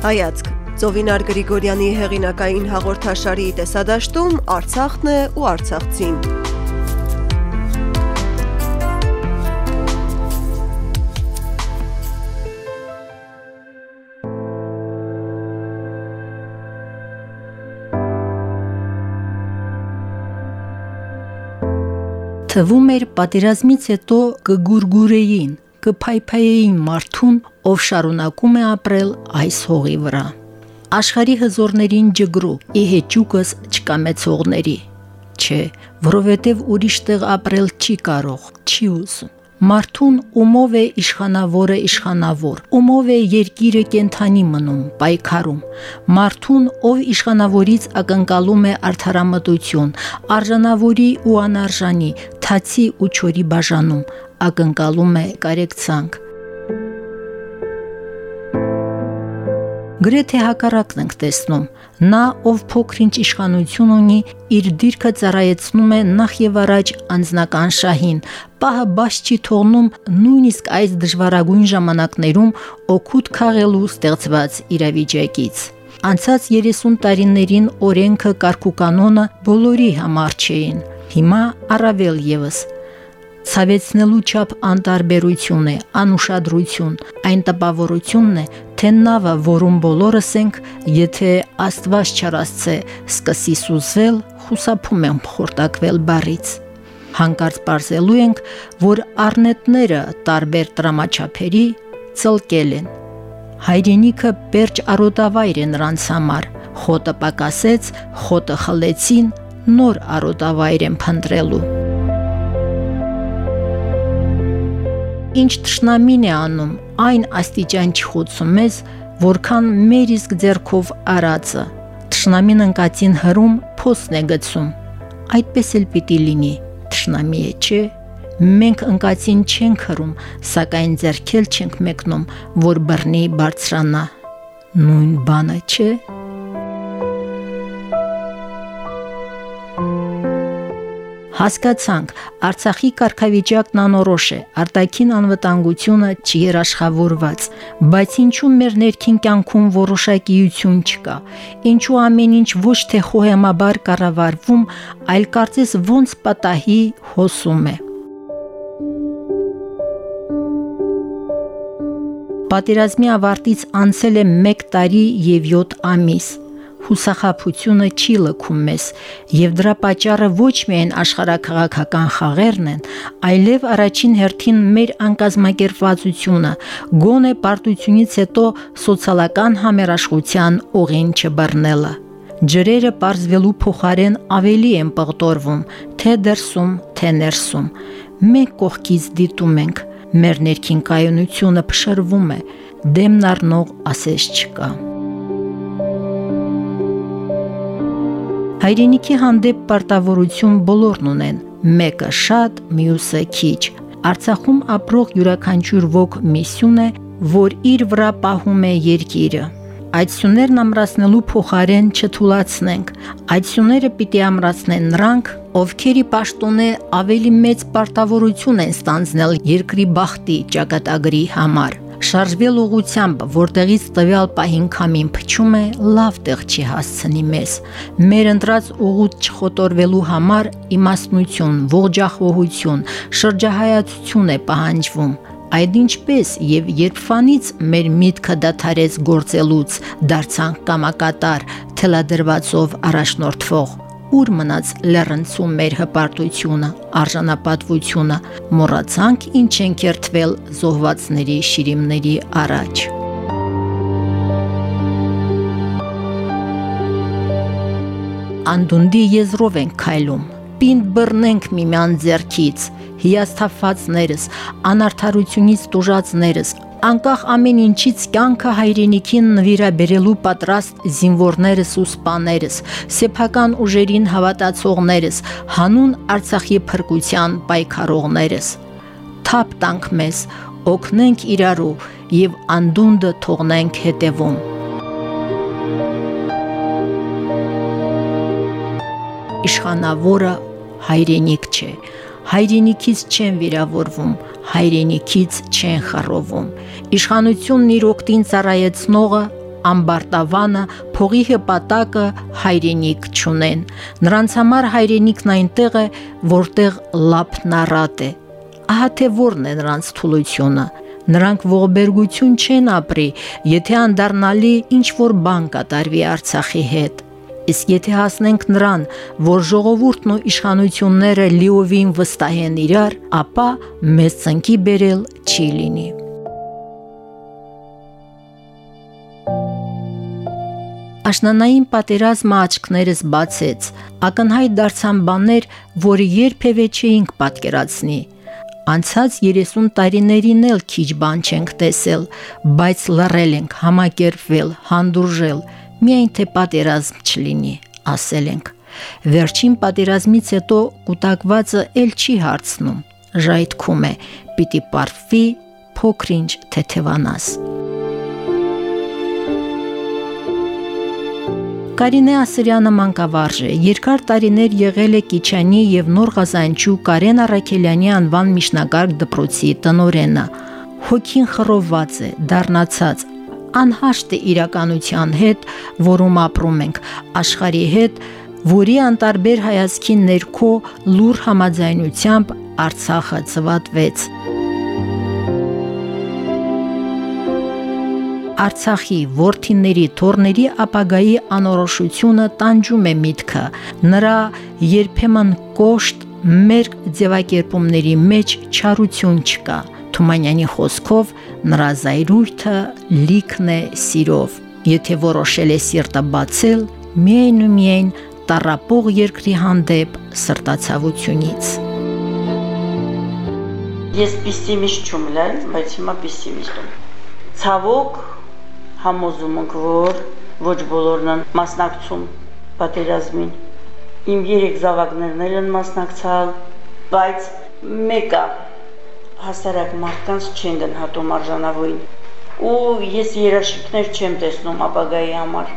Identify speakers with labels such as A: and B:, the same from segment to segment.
A: Հայացք. Ծովինար Գրիգորյանի հեղինակային հաղորդաշարի տեսադաշտում Արցախն է ու Արցախցին։
B: Թվում էր պատերազմից հետո կգուրգուրեին, կփայփայեին մարդուն, ով շարունակում է ապրել այս հողի վրա։ Աշխարի հզորներին ջգրու, ի հեճուկս չկամեցողների։ Չէ, որովհետև ուրիշ տեղ ապրել չի կարող, չի ուզում։ Մարդուն ումով է իշխանավորը իշխանավոր, ումով է երկիրը կենթանի մնում, պայքարում։ Մարդուն, ով իշխանավորից ակնկալում է արդարամտություն, արժանավորի ու անարժանի, թացի ու չորի բաժանում, ակնկալում է կարեկցանք։ Գրեթե հակառակն ենք տեսնում։ Նա, ով փոքրինչ իշխանություն ունի, իր դիրքը ծառայեցնում է նախ եւ առաջ անձնական շահին, պահը բաց չի թողնում նույնիսկ այս դժվարագույն ժամանակներում օգուտ քաղելու ստեղծված իրավիճակից։ Անցած 30 տարիներին օրենքը կարգուկանոնը բոլորի համար չէին։ Հիմա առավել եւս ցավեցնելու չափ անտարբերություն է, անուշադրություն, այն տպավորությունն է, թե նավը, որում բոլորս ենք, եթե Աստված չարասցե, սկսի սուզվել, խուսափում եմ խորտակվել բարից։ Հանկարծ ողջելու ենք, որ արնետները տարբեր տրամաչափերի ծլկել են։ Հայրենիքը պերճ արոտավայր է նրանց համար։ Խոտը պակասեց, խոտը խլեցին, նոր արոտավայր են փնտրելու։ Ինչ ճշնամին է անում, այն աստիճան չխոցում մեզ, որքան մեր իսկ ձեռքով արածը։ Ճշնամին ընկածին հրում փոսն է գցում։ Այդպես էլ պիտի լինի։ Ճշնամի է, չէ։ Մենք ընկածին չենք հրում, սակայն ձեռքել չենք մեկնում, որ բռնի բարձրանա։ Նույն բանը չէ։ Հասկացանք, Արցախի կարգավիճակն անորոշ է, արտաքին անվտանգությունը չերաշխավորված, բայց ինչու մեր ներքին կյանքում որոշակիություն չկա։ Ինչու ամեն ինչ ոչ թե խոհեմաբար կառավարվում, այլ կարծես ոնց պատահի հոսում է։ Պատերազմի ավարտից անցել է 1 տարի եւ 7 ամիս հուսախապությունը չի լքում մեզ, եւ դրա պատճառը ոչ միայն աշխարհակաղակական խաղերն են, այլև առաջին հերթին մեր անկազմակերպվածությունը, գոնե պարտությունից հետո սոցիալական համերաշխության օղին չբռնելը։ Ջրերը པարզվելու փոխարեն ավելի են պղտորվում, թե դրսում, թե ներսում։ Մենք կողքից դիտում ենք, մեր ներքին կայունությունը փշրվում է, դեմն առնող ասես չկա։ Հայրենիքի հանդեպ պարտավորություն բոլորն ունեն, մեկը շատ, մյուսը քիչ։ Արցախում ապրող յուրաքանչյուր ոգ միսյուն է, որ իր վրա պահում է երկիրը։ Այդ սյուներն ամրացնելու փոխարեն չթուլացնենք։ Այդ սյուները պիտի ամրացնեն նրանք, ովքերի պաշտոնե ավելի մեծ պարտավորություն են ստանձնել երկրի բախտի ճակատագրի համար շարժվել ուղությամբ, որտեղից տվյալ պահին քամին փչում է, լավ տեղ չի հասցնի մեզ։ Մեր ընտրած ուղուց չխոտորվելու համար իմաստնություն, ողջախոհություն, շրջահայացություն է պահանջվում։ Այդ ինչպես եւ երբվանից մեր միտքը դադարեց գործելուց, դարձանք կամակատար, թելադրվածով առաջնորդվող ուր մնաց լեռնցում մեր հպարտությունը, արժանապատվությունը, մոռացանք ինչ են կերտվել զոհվածների շիրիմների առաջ։ Անդունդի եզրով են քայլում, պինդ բռնենք միմյան ձեռքից, հիասթափվածներս, անարթարությունից տուժածներս, անկախ ամեն ինչից կյանքը հայրենիքին նվիրաբերելու պատրաստ զինվորներս ու սպաներս, սեփական ուժերին հավատացողներս, հանուն Արցախի փրկության պայքարողներս։ Թափ տանք մեզ, օգնենք իրարու եւ անդունդը թողնենք հետևում։ Իշխանավորը հայրենիք չէ, հայրենիքից չեն վիրավորվում, հայրենիքից չեն խռովում։ Իշխանությունն իր օկտին ծառայեցնողը ամբարտավանը, փողի հպատակը հայրենիք չունեն։ Նրանց համար հայրենիքն այնտեղ է, որտեղ լափն առատ է։ Ահա թե որն է նրանց թուլությունը։ Նրանք ողբերգություն չեն ապրի, եթե անդառնալի ինչ որ բան կատարվի Արցախի հետ։ Իսկ եթե հասնենք նրան, որ ժողովուրդն ու իշխանությունները լիովին վստահեն իրար, ապա մեծ ծնկի բերել չի լինի։ Աշնանային պատերազմը աչքներս բացեց։ Ակնհայտ դարձան բաներ, որը երբևէ չէինք պատկերացնի։ Անցած 30 տարիներին էլ քիչ բան չենք տեսել, բայց լռել ենք, համակերպվել, հանդուրժել, միայն թե պատերազմ չլինի, ասել ենք։ Վերջին պատերազմից հետո կൂട്ടակվածը ել չի հարցնում, ժայթքում է, պիտի պարֆի, փոքրինչ թեթևանաս։ թե Կարինե Ասրյանը մանկավարժ է։ Երկար տարիներ եղել է Կիչանի եւ Նոր Ղազանչու Կարեն Արաքելյանի անվան միջնակարգ դպրոցի տնորենը։ Հոգին խռովված է, դառնացած անհաշտ է իրականության հետ, որում ապրում ենք, աշխարհի հետ, որի անտարբեր հայացքի ներքո լուր համաձայնությամբ Արցախը ծվատվեց։ Արցախի worthiների թորների ապագայի անորոշությունը տանջում է միտքը։ Նրա երբեմն կոշտ մեր ձևակերպումների մեջ չարություն չկա։ Թումանյանի խոսքով նրա զայրույթը լիքն է սիրով։ Եթե որոշել է սիրտը բացել, միայն ու միայն տարապող երկրի հանդեպ սրտացավությունից։
C: Ես պեսիմիստ չում լալ, բայց հիմա պեսիմիստ եմ։ Ցավոք համոզում ենք, որ ոչ բոլորն են մասնակցում պատերազմին։ Իմ երեք զավակներն են մասնակցալ, բայց մեկը հասարակ մարդկանց չեն գնահատում արժանավորին։ Ու ես երաշիկներ չեմ տեսնում ապագայի համար։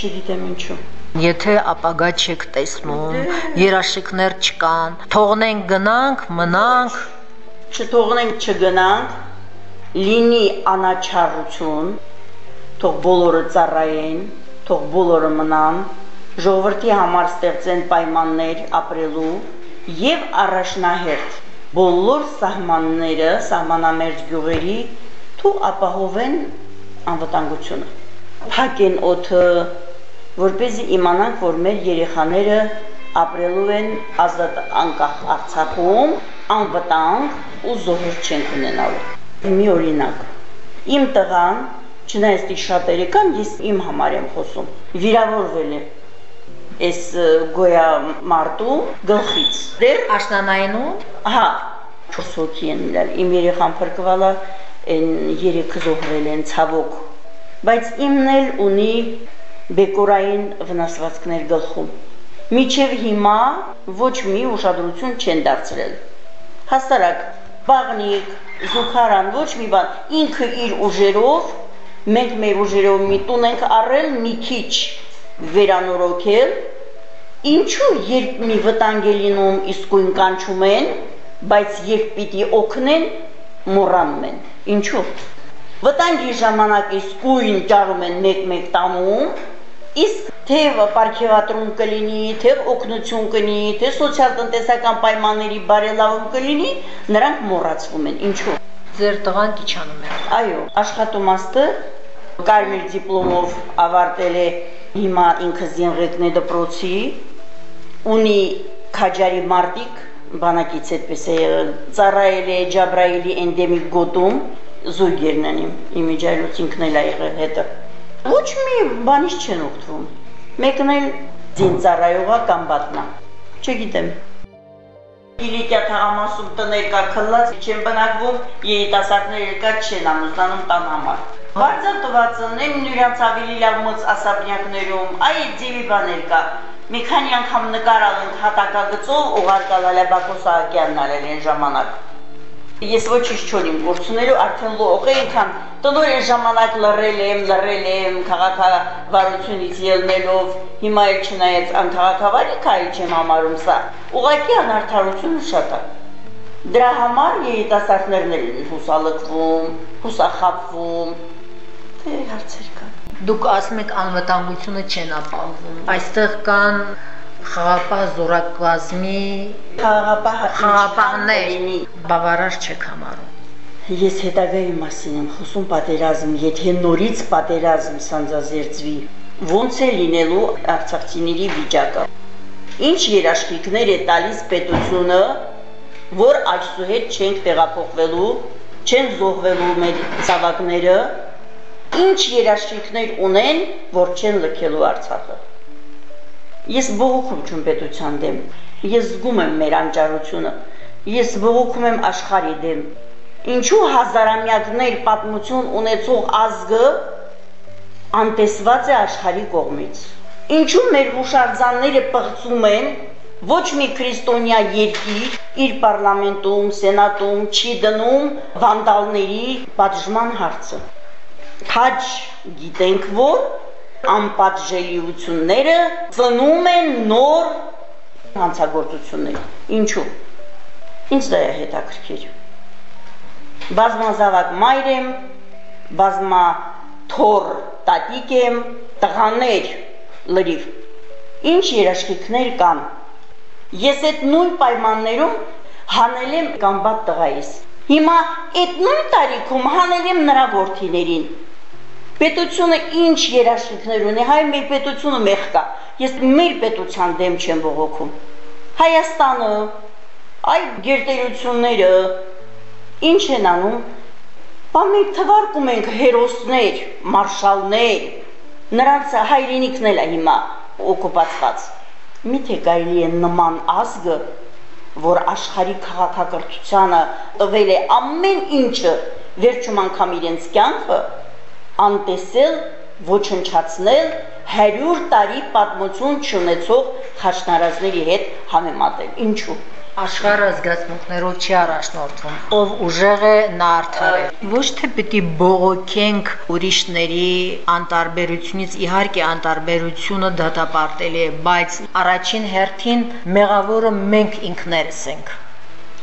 C: Չգիտեմ ինչու։
B: Եթե ապագա չեք տեսնում, երաշիկներ չկան, թողնենք գնանք, մնանք,
C: չթողնենք չգնանք, լինի անաչառություն, թող բոլորը ծառայեն, թող բոլորը մնան, ժողովրդի համար ստեղծեն պայմաններ ապրելու եւ առաջնահերթ բոլոր սահմանները, սահմանամերձ գյուղերի թու ապահովեն անվտանգությունը։ Փակեն օդը, որպեսզի իմանանք, որ մեր երեխաները ապրելու են ազատ անկախ Արցախում, անվտանգ ու զոհեր չեն ունենալու մի օրինակ։ Իմ տղան, չնայած դի շատերը կան, ես իմ համար եմ խոսում, վիրավորվել է այս գոյա մարտու գլխից։ Դեր
B: աշնանայինու։
C: Հա, 4 հոգի են իրար։ Իմ երեխան փրկվալա, այն երեքը զոհվել են ցավոք։ Բայց իմն էլ ունի բեկորային վնասվածքներ գլխում։ Միջև հիմա ոչ մի ուշադրություն չեն դարձրել։ Հաստարակ բաղնիկ, զուգարան, ոչ մի բան, ինքը իր ուժերով, մենք մեր ուժերով մի տուն ենք առել, մի քիչ վերանորոգել, ինչու երբ մի վտանգ է լինում իսկույն կանչում են, բայց երբ պիտի օգնեն, մոռանում են։ Ինչու։ Վտանգի ժամանակ իսկույն ճարում են մեկ-մեկ տանում, իսկ թե ապարքեվատրում կլինի, թե օգնություն կլինի, թե սոցիալ-տնտեսական պայմանների բարելավում կլինի, նրանք մոռացվում են։ Ինչու։
B: Ձեր տղան Կիչանում է։
C: Այո, աշխատումաստը կարմիր դիպլոմով ավարտել է հիմա ինքը Զինղեկնե դպրոցի, ունի քաջարի մարտիկ, բանակից այդպես է եղել, ծառայել է Ջաբրայելի էնդեմիկ գոտում, զույգերն են իմ, իմիջայլուց ինքն էլ է եղել հետը Ոչ մի բանից չեն օգտվում։ Մեկն էլ ձինծառայողա կամ բատնա։ Չգիտեմ։ Իլիկյա թաղամասում տներ կա քլած, չեն բնակվում, երիտասարդները կա չեն ամուսնանում տան համար։ Բարձր տվածն եմ նույնց ավելի լավ մոց ասապնյակներում, այ ձևի բաներ կա։ Մի քանի անգամ նկարալ ենք հատակագծով ուղարկալ Բակո Սահակյանն արել են ժամանակ Ես ոչինչ չունիմ գործունելու, արդեն լող է ինքան տնորեն ժամանակ լռել եմ, լռել եմ քաղաքավարությունից ելնելով, հիմա էլ չնայած անքաղաքավարի քայլ չեմ համարում սա, ուղղակի անարդարությունը շատ է։ Դրա համար երիտասարդներն են հուսալքվում, հուսախապվում, թե հարցեր
B: Դուք ասում եք անվտանգությունը չեն ապահովում։ Այստեղ կան խաղապահ զորակազմի
C: խաղապահ
B: խաղապահներ բավարար չեք համարում։
C: Ես հետագայի մասին եմ խոսում պատերազմ, եթե նորից պատերազմ սանձազերծվի, ո՞նց է լինելու արցախցիների վիճակը։ Ինչ երաշխիքներ է տալիս պետությունը, որ այսուհետ չենք տեղափոխվելու, չեն զոհվելու մեր ցավակները, ինչ երաշխիքներ ունեն, որ չեն լքելու Արցախը։ Ես բողոքում չեմ պետության դեմ։ Ես զգում եմ մեր անճարությունը։ Ես բողոքում եմ աշխարհի դեմ Ինչու հազարամյակներ պատմություն ունեցող ազգը անտեսված է աշխարհի կողմից։ Ինչու մեր հուշարձանները պղծում են ոչ մի քրիստոնյա երկիր իր պարլամենտում, սենատում չի դնում վանդալների պատժման հարցը։ Քաջ գիտենք որ անպատժելիությունները ծնում են նոր հանցագործություններ։ Ինչու։ Ինչ դա է հետաքրքիր։ Բազմազավակ մայր եմ, բազմա թոր տատիկ եմ, տղաներ լրիվ։ Ինչ երաշխիքներ կան։ Ես այդ նույն պայմաններում հանել եմ կամբատ տղայիս։ Հիմա այդ նույն տարիքում հանել եմ նրա ворթիներին Պետությունը ինչ երաշխիքներ ունի, հայ մեր պետությունը մեղ կա։ Ես մեր պետության դեմ չեմ ողոքում։ Հայաստանը, այ գերտերությունները, Ինչ են անում։ Բա մենք թվարկում ենք հերոսներ, մարշալներ, նրանց հայրենիքն էլ է հիմա օկուպացված։ Միթե կարելի է նման ազգը, որ աշխարհի քաղաքակրթությանը տվել է ամեն ինչը, վերջում անգամ իրենց կյանքը անտեսել, ոչնչացնել 100 տարի պատմություն չունեցող խաշնարազների հետ համեմատել։ Ինչու՞
B: աշխարհը զգացմունքներով չի առաջնորդվում։ Ով ուժեղ է, նա արդար է։ Ոչ թե պիտի բողոքենք ուրիշների անտարբերությունից, իհարկե անտարբերությունը դատապարտելի է, բայց առաջին հերթին մեղավորը մենք ինքներս ենք։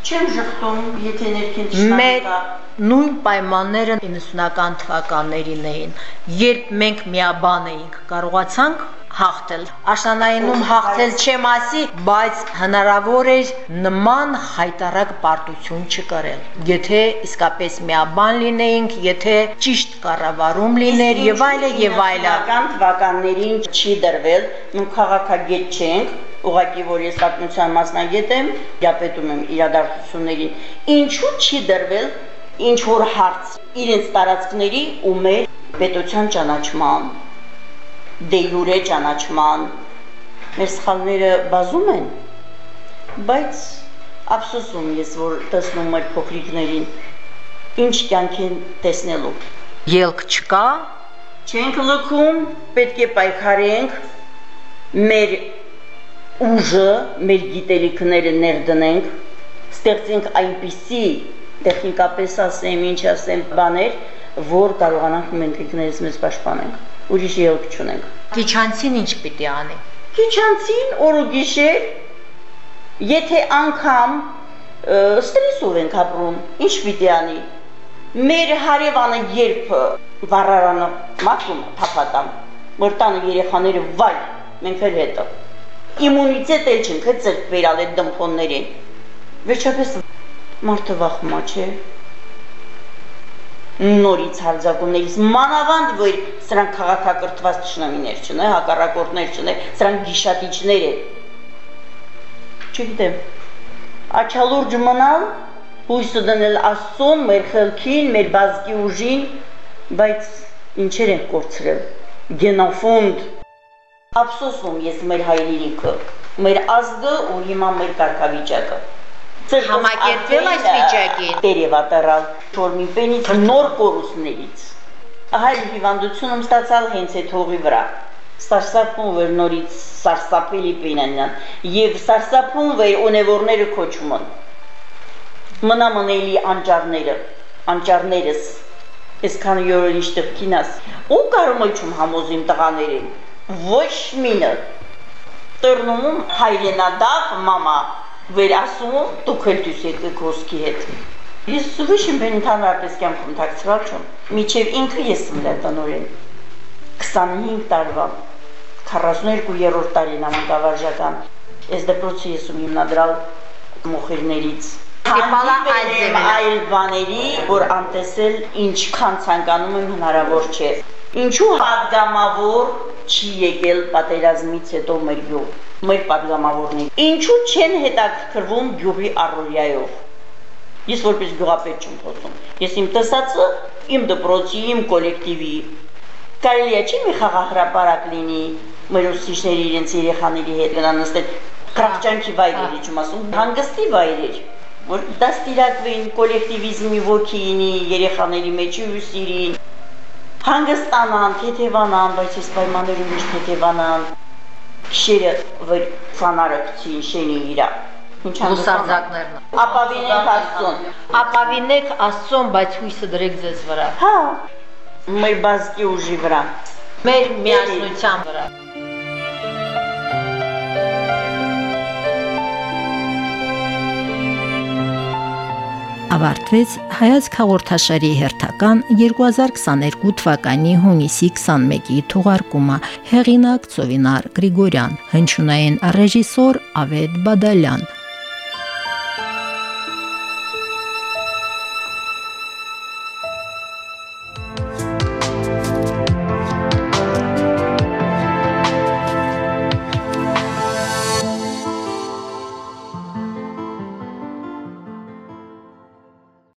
C: Չեմ շղթում, եթե ներքին կա
B: նույն պայմանները 90-ական թվականներին էին, երբ մենք միաբան էինք, կարողացանք հաղթել։ Աշնանայինում հաղթել չեմ ասի, բայց հնարավոր էր նման հայտարարակ պարտություն չկրել։ Եթե իսկապես միաբան լինեինք, եթե ճիշտ կառավարում լիներ եւ այլը եւ այլը։
C: Կան թվականներին չի դրվել, մենք քաղաքագետ չենք, ուղղակի որ ես պատմության մասնագետ եմ, դիապետում եմ իրադարձություններին։ Ինչու չի դրվել ինչ որ հարց իրենց տարածքների ու մեր պետության ճանաչման դե յուրե ճանաչման մեր սխալները բազում են բայց ափսոսում ես որ տեսնում եմ փոքրիկներին ինչ կյանք են տեսնելու
B: ելք չկա
C: չենք լքում պետք է պայքարենք մեր ուժը մեր գիտելիքները ներդնենք ստեղծենք այնպիսի տեխնիկապես ասեմ ինչ ասեմ բաներ որ կարողանանք մենք ինքներս մեզ պաշտպանենք ուրիշ ելք չունենք։
B: Քիչանցին ինչ պիտի անի։
C: Քիչանցին օր ու գիշեր եթե անգամ ստրեսով ենք ապրում, ինչ պիտի անի։ Մեր հարևանը երբ վառարանը մաքրում թափատամ, որ տանը երեխաները վայ, մենք էլ հետո։ Իմունիտետ էլ չենք հծել վերալ այդ դմփոններին։ Վերջապես մարդը վախում է, չէ՞ նորից հարձակումներից մանավանդ որ սրանք քաղաքակրթված ճշնամիներ չնե, հակառակորդներ չնե, սրանք գիշատիչներ են։ Չգիտեմ։ Աչալուրջ մնալ, հույսը դնել Աստծուն, մեր խելքին, մեր բազկի ուժին, բայց ինչեր են կորցրել։ Գենոֆոնդ ափսոսում ես մեր հայրենիքը, մեր ազգը ու հիմա մեր կարգավիճակը
B: համակերպվել այս վիճակին։
C: Տերևատարալ Թորմիպենից նոր կորուսներից։ Հայ հիվանդությունում ստացալ հենց այդ հողի վրա։ Սարսափում վեր նորից սարսափելի պինանյան եւ սարսափում վեր ունևորները քոչում են։ Մնա մնելի անճարները, անճարներս այսքան յորոն իշտեղ կինաս։ Ու կարմոյչում համոզիմ տղաներին։ Ոչ մինը։ Տրնում հայրենադավ մամա վերասում դուք էլ դուս եկեք դե ոսկի հետ։ Ես ուրիշին բեն ընդհանրապես կյանքում ཐակցրած չեմ։ Միջև ինքը ես եմ դա տնորեն։ 25 տարվա 42-րդ տարին ամենավարժական։ Ես դպրոցի ես ու հիմնադրալ մոխիրներից
D: Կեպալա այլ
C: բաների, որ անտեսել ինչքան ցանկանում եմ հնարավոր չէ։ Ինչու պատգամավոր չի եկել պատերազմից հետո մեր գյուղ, մեր падգամավորներ։ Ինչու չեն հետաքրքրվում գյուղի առօրյայով։ Ես որպես գյուղապետ չեմ խոսում։ Ես իմ տեսածը, իմ դպրոցի, իմ կոլեկտիվի կարելի է չի մի խաղահրապարակ լինի մեր ուսուցիչների իրենց երեխաների հետ գնան նստել խրախճանքի վայրերի չեմ ասում հանգստի վայրեր որ դաստիարակվեն կոլեկտիվիզմի ոգին երեխաների մեջ ու սիրին հանգստանան, թեթևանան, բայց այս պայմաններում միշտ թեթևանան շերը վր ֆանարը քցին շենի իրա ինչ
D: Լուսարձակներն։
C: ապավինենք աստծուն
D: Ապավինեք Աստծուն, բայց հույսը դրեք ձեզ վրա։
C: հա մեր բազկի ուժի վրա
D: Մեր միասնության վրա։
B: ավարտվեց հայացք հաղորդաշարի հերթական 2022 թվականի հունիսի 21-ի թողարկումը հեղինակ Ծովինար Գրիգորյան հնչյունային ռեժիսոր Ավետ Բադալյան